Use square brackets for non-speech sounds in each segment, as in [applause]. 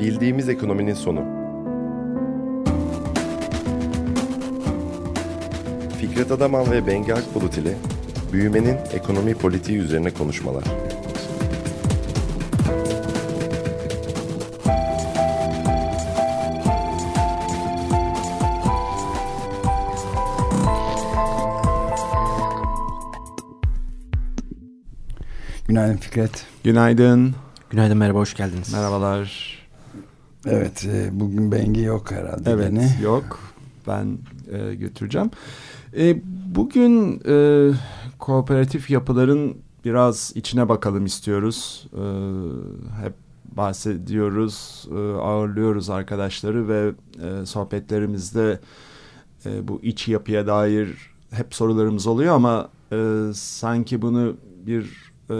Bildiğimiz ekonominin sonu. Fikret Adaman ve Bengi Akbulut ile büyümenin ekonomi politiği üzerine konuşmalar. Günaydın Fikret. Günaydın. Günaydın merhaba hoş geldiniz. Merhabalar. Evet e, bugün Bengi yok herhalde. Evet gene. yok. Ben e, götüreceğim. E, bugün e, kooperatif yapıların biraz içine bakalım istiyoruz. E, hep bahsediyoruz, e, ağırlıyoruz arkadaşları ve e, sohbetlerimizde e, bu iç yapıya dair hep sorularımız oluyor ama e, sanki bunu bir e,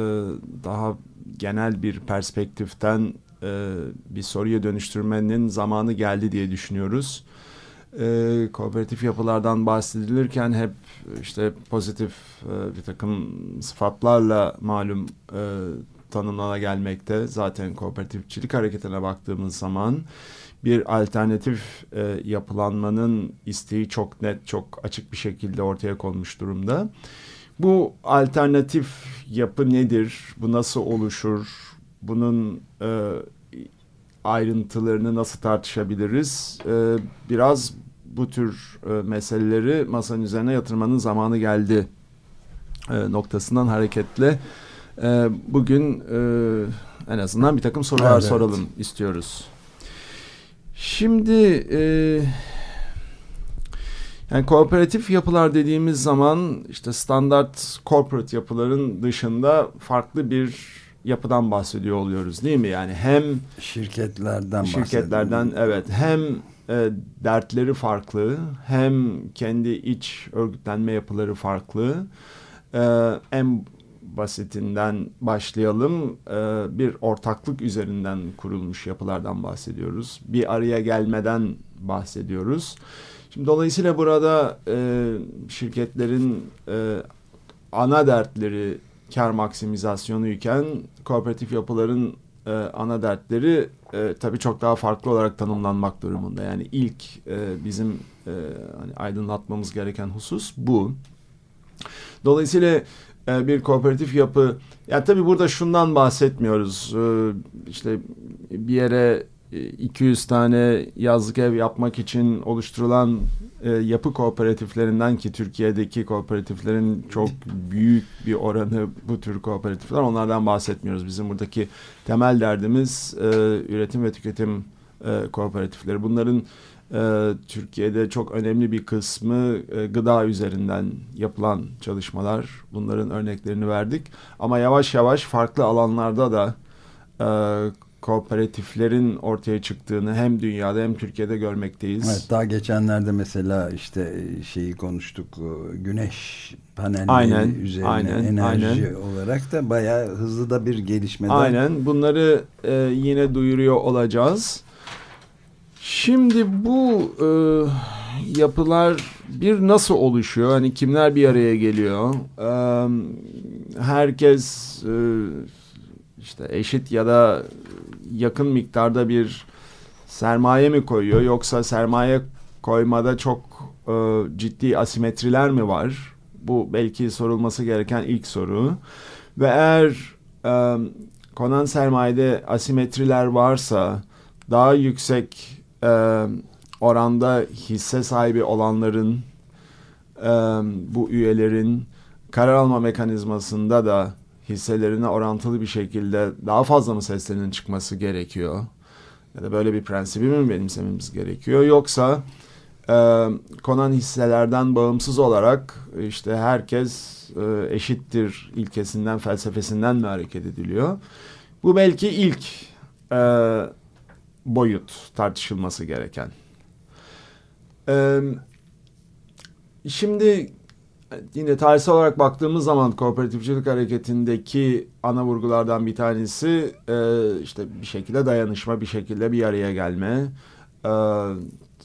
daha genel bir perspektiften e, bir soruya dönüştürmenin zamanı geldi diye düşünüyoruz. E, kooperatif yapılardan bahsedilirken hep işte pozitif e, bir takım sıfatlarla malum e, tanımlana gelmekte. Zaten kooperatifçilik hareketine baktığımız zaman bir alternatif e, yapılanmanın isteği çok net, çok açık bir şekilde ortaya konmuş durumda. Bu alternatif yapı nedir? Bu nasıl oluşur? Bunun e, ayrıntılarını nasıl tartışabiliriz? E, biraz bu tür e, meseleleri masanın üzerine yatırmanın zamanı geldi e, noktasından hareketle e, bugün e, en azından bir takım sorular Evet. soralım istiyoruz. Şimdi e, yani kooperatif yapılar dediğimiz zaman işte standart corporate yapıların dışında farklı bir yapıdan bahsediyor oluyoruz değil mi? Yani hem Şirketlerden şirketlerden evet hem e, dertleri farklı hem kendi iç örgütlenme yapıları farklı. E, en basitinden başlayalım. E, bir ortaklık üzerinden kurulmuş yapılardan bahsediyoruz. Bir araya gelmeden bahsediyoruz. Şimdi dolayısıyla burada e, şirketlerin e, ana dertleri kar maksimizasyonuyken kooperatif yapıların e, ana dertleri e, tabii çok daha farklı olarak tanımlanmak durumunda. Yani ilk e, bizim e, hani aydınlatmamız gereken husus bu. Dolayısıyla e, bir kooperatif yapı, ya tabii burada şundan bahsetmiyoruz. E, işte bir yere 200 tane yazlık ev yapmak için oluşturulan e, yapı kooperatiflerinden ki Türkiye'deki kooperatiflerin çok büyük bir oranı bu tür kooperatifler. Onlardan bahsetmiyoruz. Bizim buradaki temel derdimiz e, üretim ve tüketim e, kooperatifleri. Bunların e, Türkiye'de çok önemli bir kısmı e, gıda üzerinden yapılan çalışmalar. Bunların örneklerini verdik. Ama yavaş yavaş farklı alanlarda da e, kooperatiflerin ortaya çıktığını hem dünyada hem Türkiye'de görmekteyiz. Evet, daha geçenlerde mesela işte şeyi konuştuk e, güneş panelleri Aynen, üzerine aynen, enerji aynen. olarak da bayağı hızlı da bir gelişmeden Aynen bunları e, yine duyuruyor olacağız. Şimdi bu e, yapılar bir nasıl oluşuyor? Hani kimler bir araya geliyor? E, herkes e, işte eşit ya da yakın miktarda bir sermaye mi koyuyor? Yoksa sermaye koymada çok e, ciddi asimetriler mi var? Bu belki sorulması gereken ilk soru. Ve eğer e, konan sermayede asimetriler varsa daha yüksek e, oranda hisse sahibi olanların e, bu üyelerin karar alma mekanizmasında da hisselerine orantılı bir şekilde daha fazla mı seslerinin çıkması gerekiyor? Ya da böyle bir prensibi mi benimsememiz gerekiyor? Yoksa e, konan hisselerden bağımsız olarak işte herkes e, eşittir ilkesinden, felsefesinden mi hareket ediliyor? Bu belki ilk e, boyut tartışılması gereken. E, şimdi yine tarihsel olarak baktığımız zaman kooperatifçilik hareketindeki ana vurgulardan bir tanesi e, işte bir şekilde dayanışma, bir şekilde bir araya gelme. E,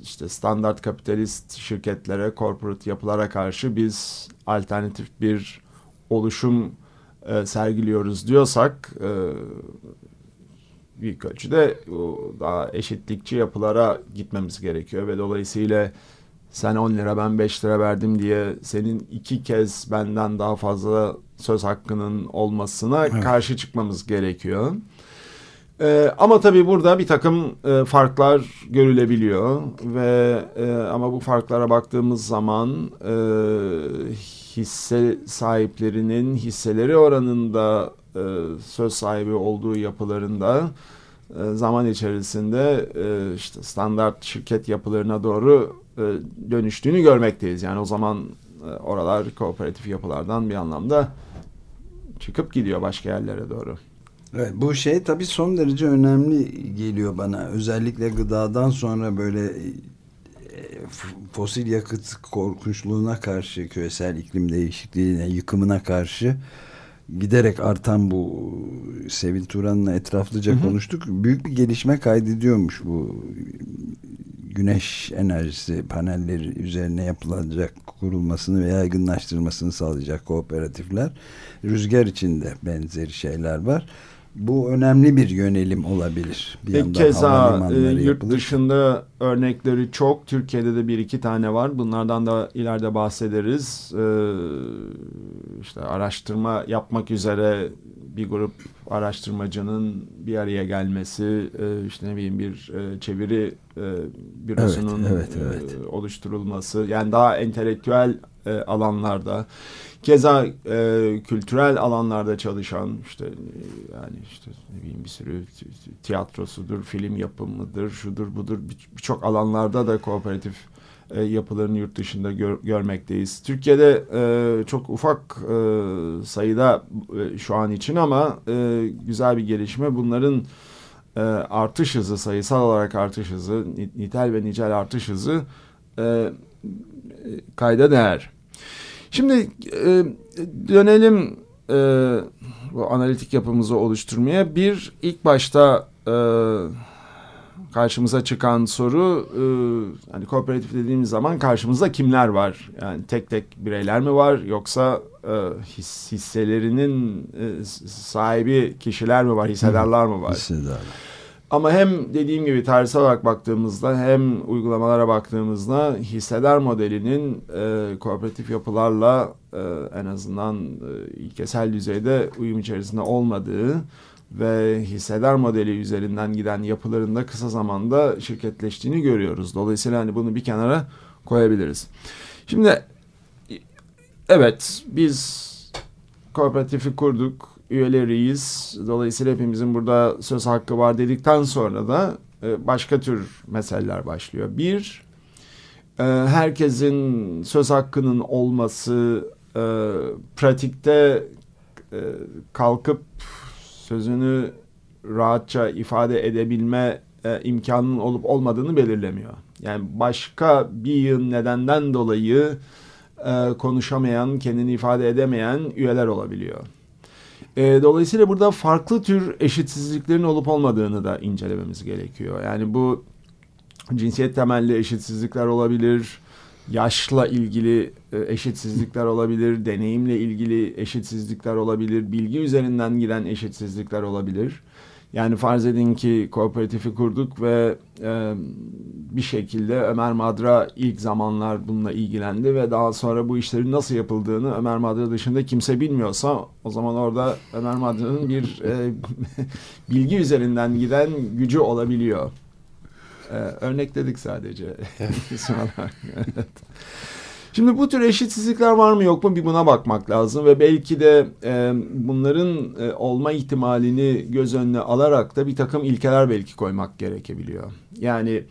işte standart kapitalist şirketlere, corporate yapılara karşı biz alternatif bir oluşum e, sergiliyoruz diyorsak e, büyük ölçüde daha eşitlikçi yapılara gitmemiz gerekiyor ve dolayısıyla sen 10 lira ben 5 lira verdim diye senin iki kez benden daha fazla söz hakkının olmasına evet. karşı çıkmamız gerekiyor. Ee, ama tabii burada bir takım e, farklar görülebiliyor ve e, ama bu farklara baktığımız zaman e, hisse sahiplerinin hisseleri oranında e, söz sahibi olduğu yapılarında e, zaman içerisinde e, işte standart şirket yapılarına doğru dönüştüğünü görmekteyiz. Yani o zaman e, oralar kooperatif yapılardan bir anlamda çıkıp gidiyor başka yerlere doğru. Evet, bu şey tabii son derece önemli geliyor bana. Özellikle gıdadan sonra böyle e, fosil yakıt korkunçluğuna karşı, küresel iklim değişikliğine, yıkımına karşı giderek artan bu Sevil Turan'la etraflıca hı hı. konuştuk. Büyük bir gelişme kaydediyormuş bu güneş enerjisi panelleri üzerine yapılacak kurulmasını ve yaygınlaştırmasını sağlayacak kooperatifler. Rüzgar içinde benzeri şeyler var. Bu önemli bir yönelim olabilir. Bir Ve keza e, yurt yapılır. dışında örnekleri çok. Türkiye'de de bir iki tane var. Bunlardan da ileride bahsederiz. Ee, işte araştırma yapmak üzere bir grup araştırmacının bir araya gelmesi, e, işte ne bileyim bir e, çeviri e, bürosunun evet, evet, evet. E, oluşturulması, yani daha entelektüel e, alanlarda, keza e, kültürel alanlarda çalışan işte yani işte ne bileyim bir sürü tiyatrosudur, film yapımıdır, şudur budur birçok alanlarda da kooperatif e, yapılarını yurt dışında gör, görmekteyiz. Türkiye'de e, çok ufak e, sayıda e, şu an için ama e, güzel bir gelişme. Bunların e, artış hızı, sayısal olarak artış hızı, nitel ve nicel artış hızı e, kayda değer. Şimdi e, dönelim e, bu analitik yapımızı oluşturmaya. Bir ilk başta e, karşımıza çıkan soru e, hani kooperatif dediğimiz zaman karşımızda kimler var? Yani tek tek bireyler mi var yoksa e, his, hisselerinin e, sahibi kişiler mi var, hissedarlar mı var? Hissedarlar. Ama hem dediğim gibi tarihsel olarak baktığımızda hem uygulamalara baktığımızda hissedar modelinin e, kooperatif yapılarla e, en azından e, ilkesel düzeyde uyum içerisinde olmadığı ve hissedar modeli üzerinden giden yapılarında kısa zamanda şirketleştiğini görüyoruz. Dolayısıyla hani bunu bir kenara koyabiliriz. Şimdi evet biz kooperatifi kurduk, üyeleriyiz. Dolayısıyla hepimizin burada söz hakkı var dedikten sonra da e, başka tür meseleler başlıyor. Bir, e, herkesin söz hakkının olması, e, pratikte kalkıp sözünü rahatça ifade edebilme e, imkanının olup olmadığını belirlemiyor. Yani başka bir nedenden dolayı e, konuşamayan, kendini ifade edemeyen üyeler olabiliyor. E, dolayısıyla burada farklı tür eşitsizliklerin olup olmadığını da incelememiz gerekiyor. Yani bu cinsiyet temelli eşitsizlikler olabilir, yaşla ilgili e, eşitsizlikler olabilir, deneyimle ilgili eşitsizlikler olabilir, bilgi üzerinden giden eşitsizlikler olabilir. Yani farz edin ki kooperatifi kurduk ve e, bir şekilde Ömer Madra ilk zamanlar bununla ilgilendi ve daha sonra bu işlerin nasıl yapıldığını Ömer Madra dışında kimse bilmiyorsa o zaman orada Ömer Madra'nın bir e, [laughs] bilgi üzerinden giden gücü olabiliyor. Ee, örnekledik sadece. evet. [laughs] [laughs] Şimdi bu tür eşitsizlikler var mı yok mu bir buna bakmak lazım ve belki de e, bunların e, olma ihtimalini göz önüne alarak da bir takım ilkeler belki koymak gerekebiliyor. Yani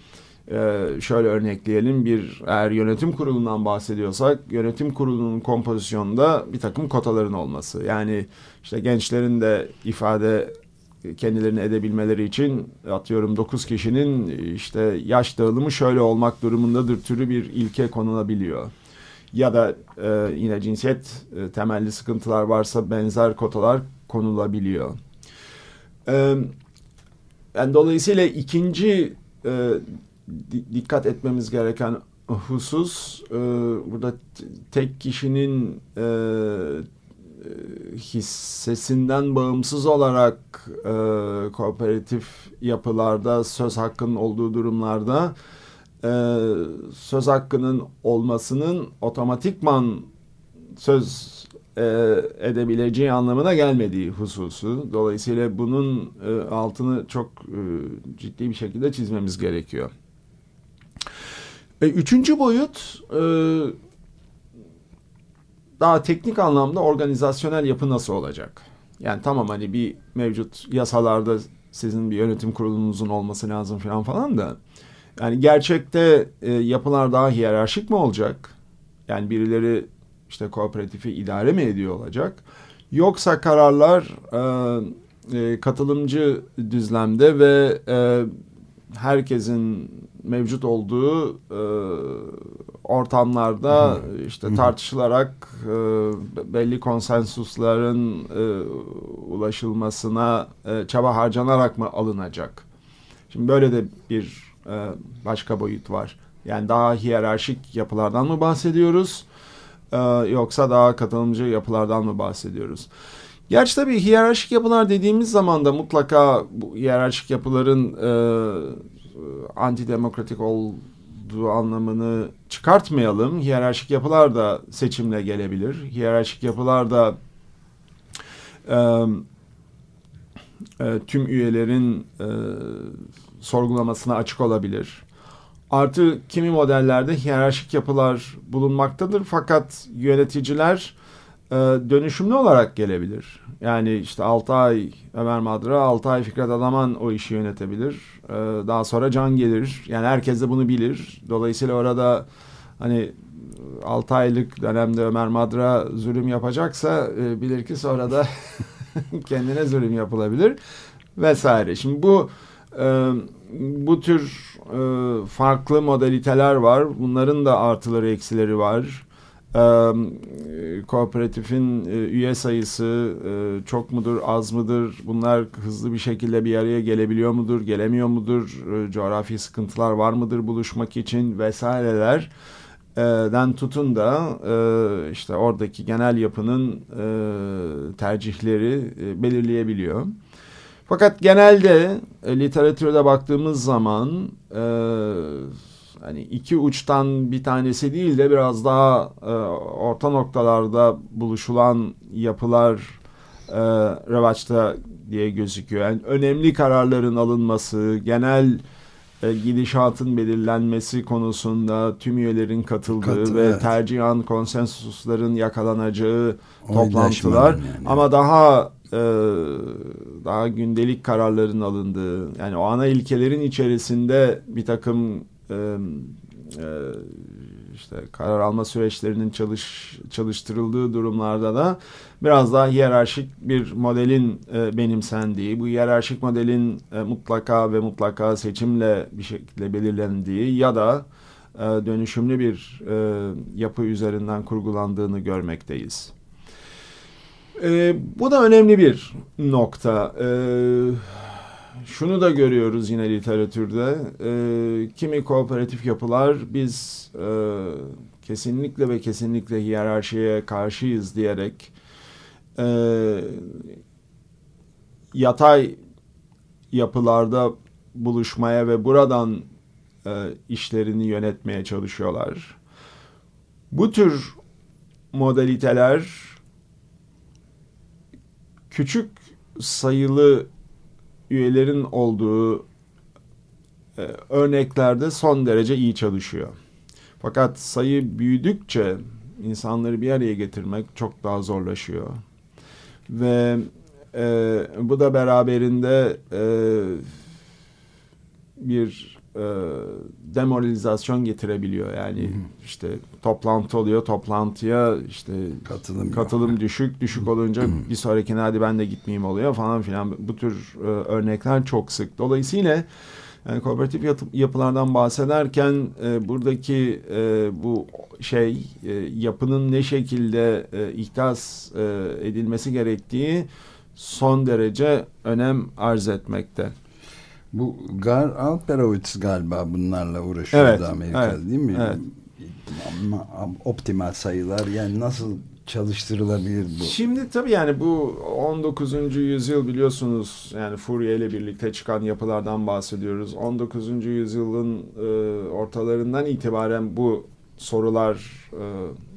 e, şöyle örnekleyelim bir eğer yönetim kurulundan bahsediyorsak yönetim kurulunun kompozisyonunda bir takım kotaların olması. Yani işte gençlerin de ifade kendilerini edebilmeleri için atıyorum 9 kişinin işte yaş dağılımı şöyle olmak durumundadır türü bir ilke konulabiliyor. Ya da e, yine cinsiyet e, temelli sıkıntılar varsa benzer kotalar konulabiliyor. E, yani dolayısıyla ikinci e, dikkat etmemiz gereken husus e, burada tek kişinin e, hissesinden bağımsız olarak e, kooperatif yapılarda söz hakkının olduğu durumlarda e, söz hakkının olmasının otomatikman söz e, edebileceği anlamına gelmediği hususu. Dolayısıyla bunun e, altını çok e, ciddi bir şekilde çizmemiz gerekiyor. E, üçüncü boyut e, daha teknik anlamda organizasyonel yapı nasıl olacak? Yani tamam hani bir mevcut yasalarda sizin bir yönetim kurulunuzun olması lazım falan falan da yani gerçekte e, yapılar daha hiyerarşik mi olacak? Yani birileri işte kooperatifi idare mi ediyor olacak? Yoksa kararlar e, e, katılımcı düzlemde ve e, herkesin mevcut olduğu e, ortamlarda işte tartışılarak e, belli konsensusların e, ulaşılmasına e, çaba harcanarak mı alınacak? Şimdi böyle de bir başka boyut var. Yani daha hiyerarşik yapılardan mı bahsediyoruz? E, yoksa daha katılımcı yapılardan mı bahsediyoruz? Gerçi tabii hiyerarşik yapılar dediğimiz zaman da mutlaka bu hiyerarşik yapıların e, antidemokratik olduğu anlamını çıkartmayalım. Hiyerarşik yapılar da seçimle gelebilir. Hiyerarşik yapılar da e, e, tüm üyelerin e, sorgulamasına açık olabilir. Artı kimi modellerde hiyerarşik yapılar bulunmaktadır fakat yöneticiler e, dönüşümlü olarak gelebilir. Yani işte 6 ay Ömer Madra, 6 ay Fikret Adaman o işi yönetebilir. E, daha sonra Can gelir. Yani herkes de bunu bilir. Dolayısıyla orada hani 6 aylık dönemde Ömer Madra zulüm yapacaksa e, bilir ki sonra da [laughs] kendine zulüm yapılabilir vesaire. Şimdi bu e, bu tür e, farklı modaliteler var. Bunların da artıları eksileri var. E, kooperatifin e, üye sayısı e, çok mudur, az mıdır? Bunlar hızlı bir şekilde bir araya gelebiliyor mudur, gelemiyor mudur? E, coğrafi sıkıntılar var mıdır buluşmak için vesaireler den tutun da e, işte oradaki genel yapının e, tercihleri e, belirleyebiliyor. Fakat genelde e, literatürde baktığımız zaman e, hani iki uçtan bir tanesi değil de biraz daha e, orta noktalarda buluşulan yapılar e, revaçta diye gözüküyor. Yani önemli kararların alınması, genel e, gidişatın belirlenmesi konusunda tüm üyelerin katıldığı Katı, ve evet. tercihan konsensusların yakalanacağı toplantılar yani. ama daha daha gündelik kararların alındığı yani o ana ilkelerin içerisinde bir takım e, e, işte karar alma süreçlerinin çalış çalıştırıldığı durumlarda da biraz daha hiyerarşik bir modelin e, benimsendiği, bu hiyerarşik modelin e, mutlaka ve mutlaka seçimle bir şekilde belirlendiği ya da e, dönüşümlü bir e, yapı üzerinden kurgulandığını görmekteyiz. E, bu da önemli bir nokta. E, şunu da görüyoruz yine literatürde. E, kimi kooperatif yapılar biz e, kesinlikle ve kesinlikle hiyerarşiye karşıyız diyerek e, yatay yapılarda buluşmaya ve buradan e, işlerini yönetmeye çalışıyorlar. Bu tür modaliteler küçük sayılı üyelerin olduğu e, örneklerde son derece iyi çalışıyor. Fakat sayı büyüdükçe insanları bir araya getirmek çok daha zorlaşıyor. Ve e, bu da beraberinde e, bir e, demoralizasyon getirebiliyor. Yani Hı hı. işte toplantı oluyor, toplantıya işte Katılım katılım düşük, düşük olunca bir sonrakine hadi ben de gitmeyeyim oluyor falan filan. Bu tür e, örnekler çok sık. Dolayısıyla yani kooperatif yatı- yapılardan bahsederken e, buradaki e, bu şey e, yapının ne şekilde e, ihdas e, edilmesi gerektiği son derece önem arz etmekte. Bu Gar Alperovitz galiba bunlarla uğraşıyordu Evet, Amerika'da evet, değil mi? evet. Optimal sayılar yani nasıl çalıştırılabilir bu? Şimdi tabii yani bu 19. yüzyıl biliyorsunuz yani Fourier ile birlikte çıkan yapılardan bahsediyoruz. 19. yüzyılın e, ortalarından itibaren bu sorular e,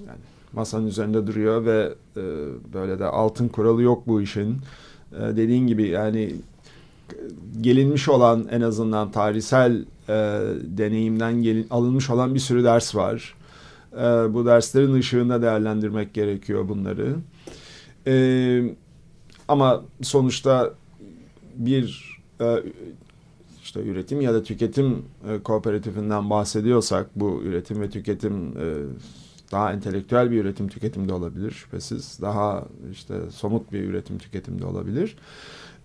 yani masanın üzerinde duruyor ve e, böyle de altın kuralı yok bu işin. E, dediğin gibi yani gelinmiş olan en azından tarihsel e, deneyimden gelin, alınmış olan bir sürü ders var. E, bu derslerin ışığında değerlendirmek gerekiyor bunları. E, ama sonuçta bir e, işte üretim ya da tüketim e, kooperatifinden bahsediyorsak bu üretim ve tüketim e, daha entelektüel bir üretim tüketim de olabilir şüphesiz. Daha işte somut bir üretim tüketim de olabilir. E,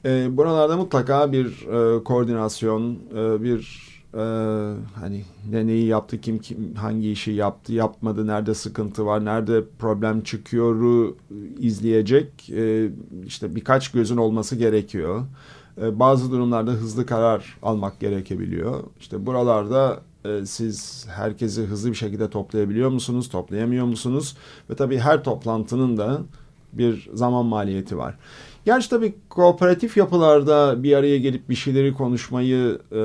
buralarda mutlaka bir e, koordinasyon, e, bir e, hani ne neyi yaptı, kim, kim hangi işi yaptı, yapmadı, nerede sıkıntı var, nerede problem çıkıyoru izleyecek e, işte birkaç gözün olması gerekiyor. E, bazı durumlarda hızlı karar almak gerekebiliyor. İşte buralarda e, siz herkesi hızlı bir şekilde toplayabiliyor musunuz, toplayamıyor musunuz? Ve tabii her toplantının da bir zaman maliyeti var. Gerçi tabii kooperatif yapılarda bir araya gelip bir şeyleri konuşmayı e,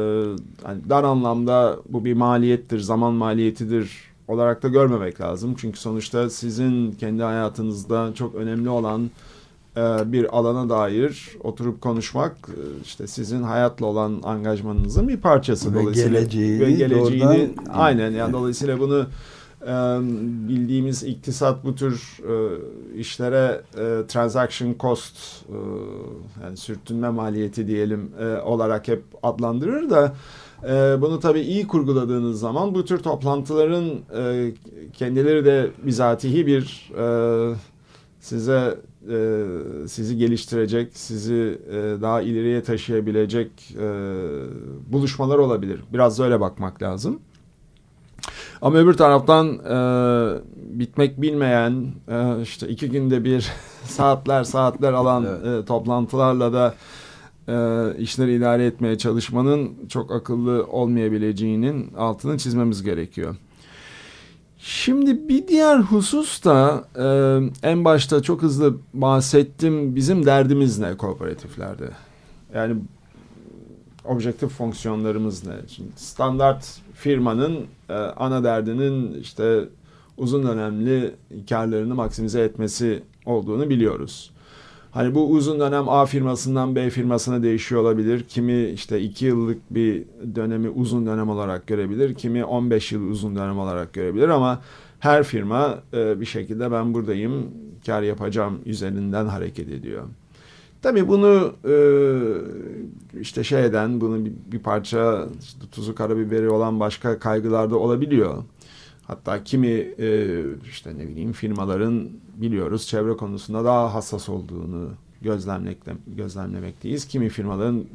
hani dar anlamda bu bir maliyettir, zaman maliyetidir olarak da görmemek lazım. Çünkü sonuçta sizin kendi hayatınızda çok önemli olan e, bir alana dair oturup konuşmak e, işte sizin hayatla olan angajmanınızın bir parçası. Ve dolayısıyla geleceğini ve geleceğini doğrudan- aynen yani dolayısıyla bunu bildiğimiz iktisat bu tür e, işlere e, transaction cost e, yani sürtünme maliyeti diyelim olarak hep adlandırır da bunu tabii iyi kurguladığınız zaman bu tür toplantıların kendileri de bizatihi bir size sizi geliştirecek, sizi daha ileriye taşıyabilecek buluşmalar olabilir. Biraz da öyle bakmak lazım. Ama öbür taraftan e, bitmek bilmeyen, e, işte iki günde bir [laughs] saatler saatler alan Evet. e, toplantılarla da e, işleri idare etmeye çalışmanın çok akıllı olmayabileceğinin altını çizmemiz gerekiyor. Şimdi bir diğer husus da e, en başta çok hızlı bahsettim. Bizim derdimiz ne kooperatiflerde? Yani objektif fonksiyonlarımız ne? Şimdi standart firmanın e, ana derdinin işte uzun dönemli karlarını maksimize etmesi olduğunu biliyoruz. Hani bu uzun dönem A firmasından B firmasına değişiyor olabilir. Kimi işte 2 yıllık bir dönemi uzun dönem olarak görebilir. Kimi 15 yıl uzun dönem olarak görebilir ama her firma e, bir şekilde ben buradayım, kar yapacağım üzerinden hareket ediyor. Tabii bunu e, işte şeyden bunu bir, bir parça işte tuzu karabiberi olan başka kaygılar da olabiliyor. Hatta kimi e, işte ne bileyim firmaların biliyoruz çevre konusunda daha hassas olduğunu gözlemlekte, gözlemlemekteyiz. Kimi firmaların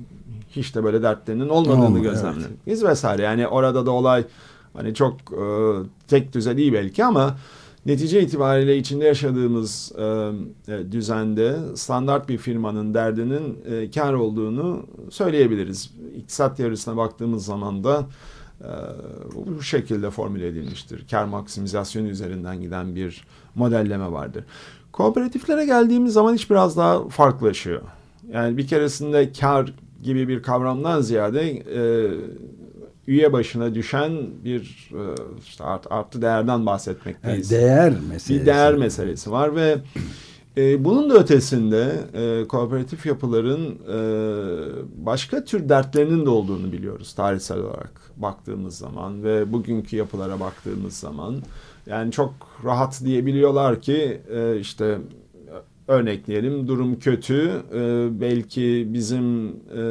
hiç de böyle dertlerinin olmadığını Olmuyor, gözlemlemekteyiz vesaire. Yani orada da olay hani çok e, tek düze değil belki ama netice itibariyle içinde yaşadığımız e, e, düzende standart bir firmanın derdinin e, kar olduğunu söyleyebiliriz. İktisat teorisine baktığımız zaman da e, bu şekilde formüle edilmiştir. Kar maksimizasyonu üzerinden giden bir modelleme vardır. Kooperatiflere geldiğimiz zaman iş biraz daha farklılaşıyor. Yani bir keresinde kar gibi bir kavramdan ziyade e, üye başına düşen bir e, işte art, artı değerden bahsetmekteyiz. değer meselesi. bir değer meselesi var ve e, bunun da ötesinde e, kooperatif yapıların e, başka tür dertlerinin de olduğunu biliyoruz tarihsel olarak baktığımız zaman ve bugünkü yapılara baktığımız zaman. Yani çok rahat diyebiliyorlar ki e, işte örnekleyelim durum kötü e, belki bizim e,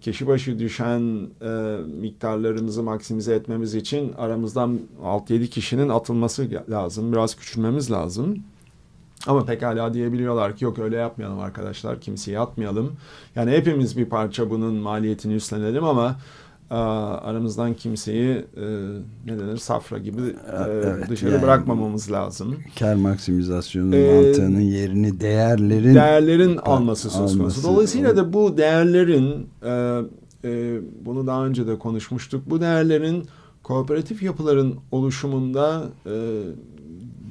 kişi başı düşen e, miktarlarımızı maksimize etmemiz için aramızdan 6-7 kişinin atılması lazım. Biraz küçülmemiz lazım. Ama pekala diyebiliyorlar ki yok öyle yapmayalım arkadaşlar. Kimseye atmayalım. Yani hepimiz bir parça bunun maliyetini üstlenelim ama aramızdan kimseyi e, ne denir safra gibi e, Evet, dışarı yani- bırakmamamız lazım. Kar maksimizasyonunun Ee, mantığının yerini değerlerin değerlerin alması söz konusu. Dolayısıyla da bu değerlerin e, e, bunu daha önce de konuşmuştuk. Bu değerlerin kooperatif yapıların oluşumunda e,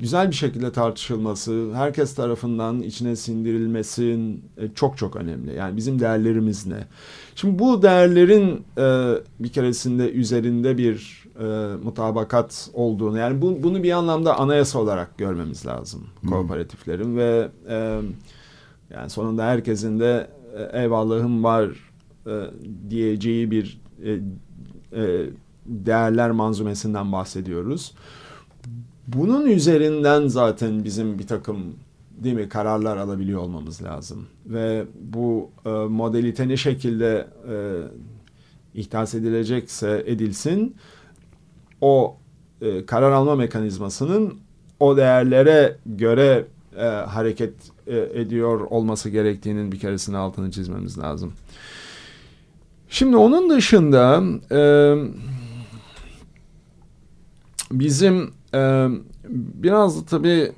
güzel bir şekilde tartışılması, herkes tarafından içine sindirilmesi e, çok çok önemli. Yani bizim değerlerimiz ne? Şimdi bu değerlerin e, bir keresinde üzerinde bir e, mutabakat olduğunu, yani bu, bunu bir anlamda anayasa olarak görmemiz lazım kooperatiflerin ve e, yani sonunda herkesin de eyvallahım var e, diyeceği bir e, e, değerler manzumesinden bahsediyoruz. Bunun üzerinden zaten bizim bir takım değil mi kararlar alabiliyor olmamız lazım ve bu e, modalite ne şekilde e, ihdas edilecekse edilsin o e, karar alma mekanizmasının o değerlere göre e, hareket e, ediyor olması gerektiğinin bir keresinin altını çizmemiz lazım. Şimdi onun dışında e, bizim e, biraz da tabii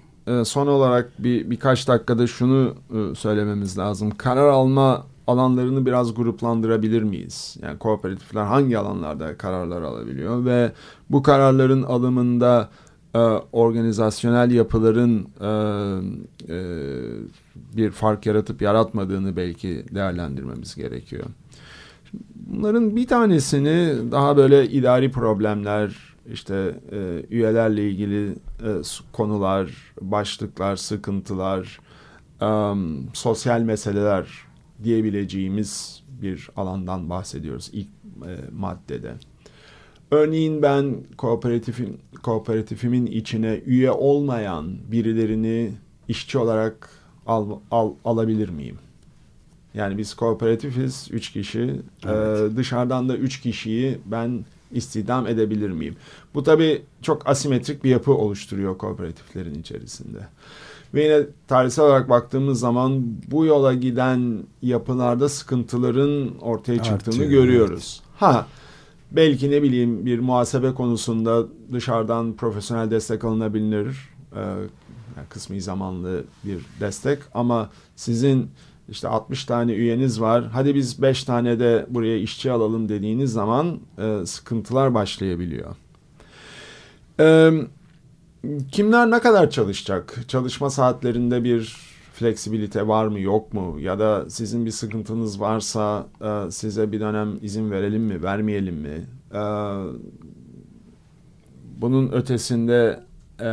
son olarak bir birkaç dakikada şunu söylememiz lazım. Karar alma alanlarını biraz gruplandırabilir miyiz? Yani kooperatifler hangi alanlarda kararlar alabiliyor ve bu kararların alımında e, organizasyonel yapıların e, e, bir fark yaratıp yaratmadığını belki değerlendirmemiz gerekiyor. Bunların bir tanesini daha böyle idari problemler, işte e, üyelerle ilgili e, konular, başlıklar, sıkıntılar, e, sosyal meseleler diyebileceğimiz bir alandan bahsediyoruz ilk e, maddede. Örneğin ben kooperatifin kooperatifimin içine üye olmayan birilerini işçi olarak al, al, alabilir miyim? Yani biz kooperatifiz, üç kişi. Evet. Ee, dışarıdan da üç kişiyi ben istihdam edebilir miyim? Bu tabii çok asimetrik bir yapı oluşturuyor kooperatiflerin içerisinde. Ve yine tarihsel olarak baktığımız zaman bu yola giden yapılarda sıkıntıların ortaya çıktığını Artıyor, görüyoruz. Evet. Ha belki ne bileyim bir muhasebe konusunda dışarıdan profesyonel destek alınabilir. Ee, yani kısmi zamanlı bir destek ama sizin işte 60 tane üyeniz var. Hadi biz 5 tane de buraya işçi alalım dediğiniz zaman e, sıkıntılar başlayabiliyor. E, kimler ne kadar çalışacak? Çalışma saatlerinde bir fleksibilite var mı yok mu? Ya da sizin bir sıkıntınız varsa e, size bir dönem izin verelim mi vermeyelim mi? E, bunun ötesinde e,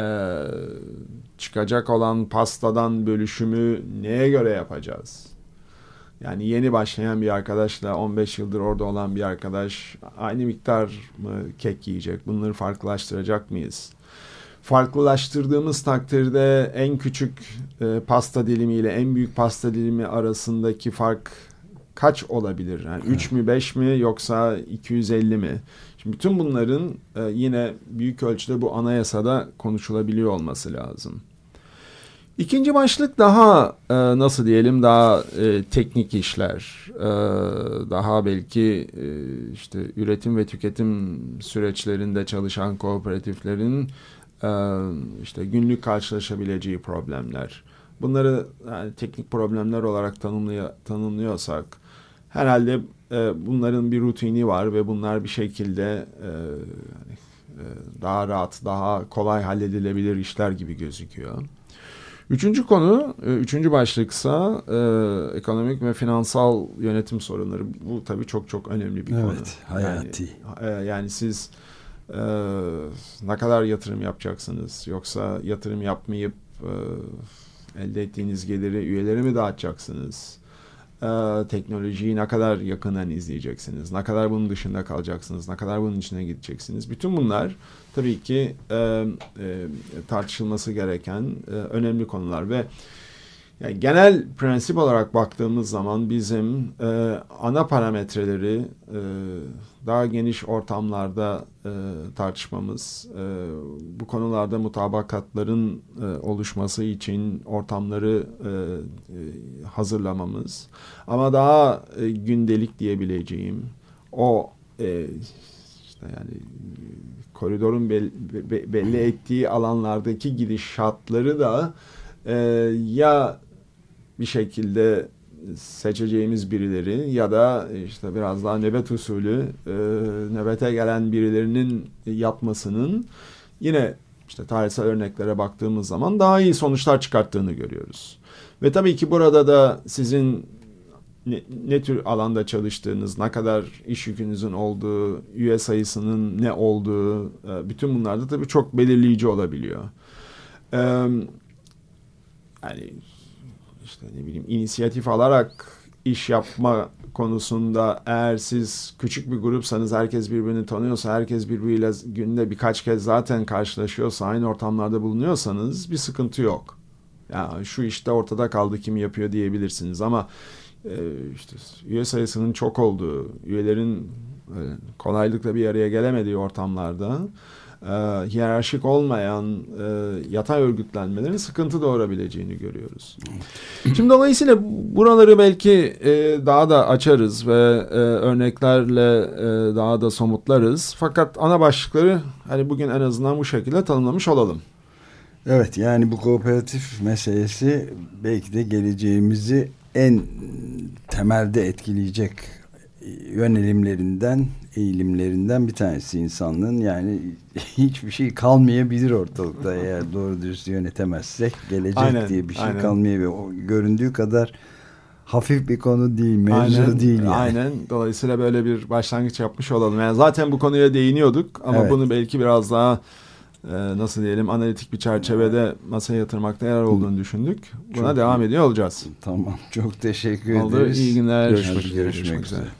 çıkacak olan pastadan bölüşümü neye göre yapacağız? Yani yeni başlayan bir arkadaşla 15 yıldır orada olan bir arkadaş aynı miktar mı kek yiyecek? Bunları farklılaştıracak mıyız? Farklılaştırdığımız takdirde en küçük e, pasta dilimi ile en büyük pasta dilimi arasındaki fark kaç olabilir? Yani 3 mü 5 mi yoksa 250 mi? Şimdi bütün bunların e, yine büyük ölçüde bu anayasada konuşulabiliyor olması lazım. İkinci başlık daha e, nasıl diyelim daha e, teknik işler, e, daha belki e, işte üretim ve tüketim süreçlerinde çalışan kooperatiflerin e, işte günlük karşılaşabileceği problemler. Bunları yani teknik problemler olarak tanımlay tanımlıyorsak herhalde e, bunların bir rutini var ve bunlar bir şekilde e, yani, e, daha rahat, daha kolay halledilebilir işler gibi gözüküyor. Üçüncü konu, e, üçüncü başlıksa e, ekonomik ve finansal yönetim sorunları. Bu tabii çok çok önemli bir evet, konu. Evet, hayati. Yani, e, yani siz e, ne kadar yatırım yapacaksınız? Yoksa yatırım yapmayıp e, elde ettiğiniz geliri üyeleri mi dağıtacaksınız? E, teknolojiyi ne kadar yakından izleyeceksiniz? Ne kadar bunun dışında kalacaksınız? Ne kadar bunun içine gideceksiniz? Bütün bunlar tabii ki e, e, tartışılması gereken e, önemli konular ve yani genel prensip olarak baktığımız zaman bizim e, ana parametreleri e, daha geniş ortamlarda e, tartışmamız, e, bu konularda mutabakatların e, oluşması için ortamları e, e, hazırlamamız, ama daha e, gündelik diyebileceğim o e, işte yani koridorun bel, be, belli ettiği alanlardaki gidişatları da e, ya bir şekilde seçeceğimiz birileri ya da işte biraz daha nöbet usulü e, nöbete gelen birilerinin yapmasının yine işte tarihsel örneklere baktığımız zaman daha iyi sonuçlar çıkarttığını görüyoruz. Ve tabii ki burada da sizin ne, ne tür alanda çalıştığınız, ne kadar iş yükünüzün olduğu, üye sayısının ne olduğu, e, bütün bunlar da tabii çok belirleyici olabiliyor. Ee, yani işte ne bileyim inisiyatif alarak iş yapma konusunda eğer siz küçük bir grupsanız herkes birbirini tanıyorsa herkes birbiriyle günde birkaç kez zaten karşılaşıyorsa aynı ortamlarda bulunuyorsanız bir sıkıntı yok. Ya yani şu işte ortada kaldı kim yapıyor diyebilirsiniz ama e, işte üye sayısının çok olduğu, üyelerin e, kolaylıkla bir araya gelemediği ortamlarda e, hiyerarşik olmayan e, yatay örgütlenmelerin sıkıntı doğurabileceğini görüyoruz. Şimdi dolayısıyla buraları belki e, daha da açarız ve e, örneklerle e, daha da somutlarız. Fakat ana başlıkları hani bugün en azından bu şekilde tanımlamış olalım. Evet yani bu kooperatif meselesi belki de geleceğimizi en temelde etkileyecek yönelimlerinden, eğilimlerinden bir tanesi insanlığın. Yani [laughs] hiçbir şey kalmayabilir ortalıkta eğer doğru dürüst yönetemezsek. Gelecek aynen, diye bir şey aynen. kalmayabilir. O göründüğü kadar hafif bir konu değil, mevzu aynen, değil yani. Aynen. Dolayısıyla böyle bir başlangıç yapmış olalım. Yani zaten bu konuya değiniyorduk ama evet. bunu belki biraz daha e, nasıl diyelim analitik bir çerçevede masaya yatırmakta yarar olduğunu düşündük. Buna Çok devam ediyor olacağız. Tamam. Çok teşekkür Oldu. ederiz. İyi günler. Görüşmek, görüşmek, görüşmek üzere. üzere.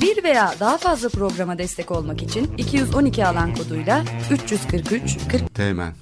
Bir veya daha fazla programa destek olmak için 212 alan koduyla 343 40 Teğmen